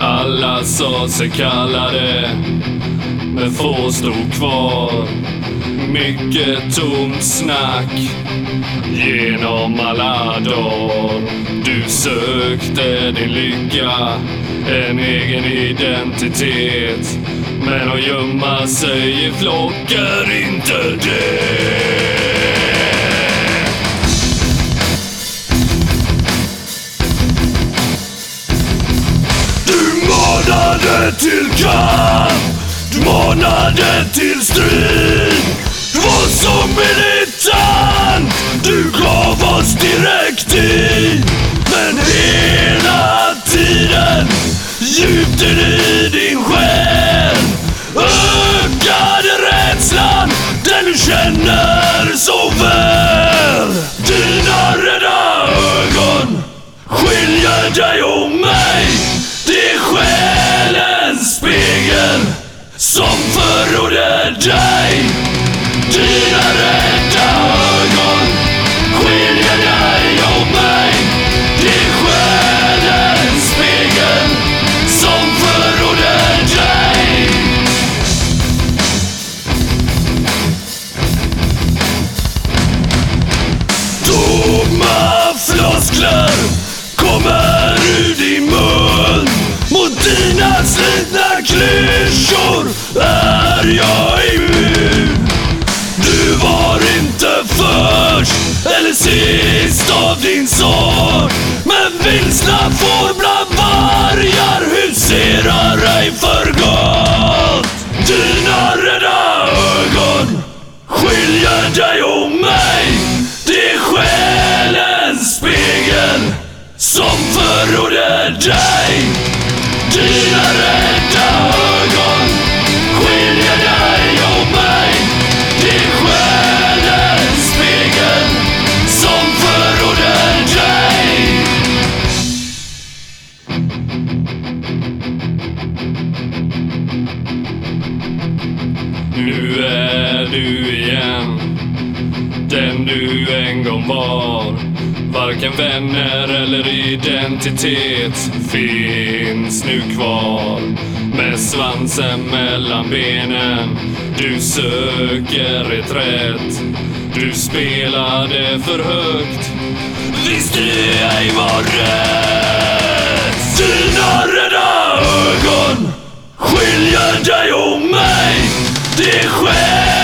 alla sa sig kallade, men få stod kvar. Mycket tomt snack genom alla dagar. Du sökte din lycka, en egen identitet. Men att gömma sig i flock är inte det. Manade till kamp, du manade till strid. Du var som militant, du gav oss direktiv. Men hela tiden, djupt i din själ, ökade rädslan, den du känner så väl. Dina rädda ögon skiljer dig och mig. Som förråder dig. Dina rätta ögon skiljer dig och mig. Det är själens spegel som förråder dig. Tomma floskler kommer ur din mun Mot dina slitna klyschor är jag immun? Du var inte först eller sist av din sort. Men vilsna får bland vargar huserar ej för gott. Dina rädda ögon skiljer dig och mig. Det är själens spegel som förråder dig. Nu är du igen den du en gång var. Varken vänner eller identitet finns nu kvar. Med svansen mellan benen, du söker reträtt. Du spelade för högt, visste ej var rätt. Dina rädda ögon skiljer dig och mig. Det är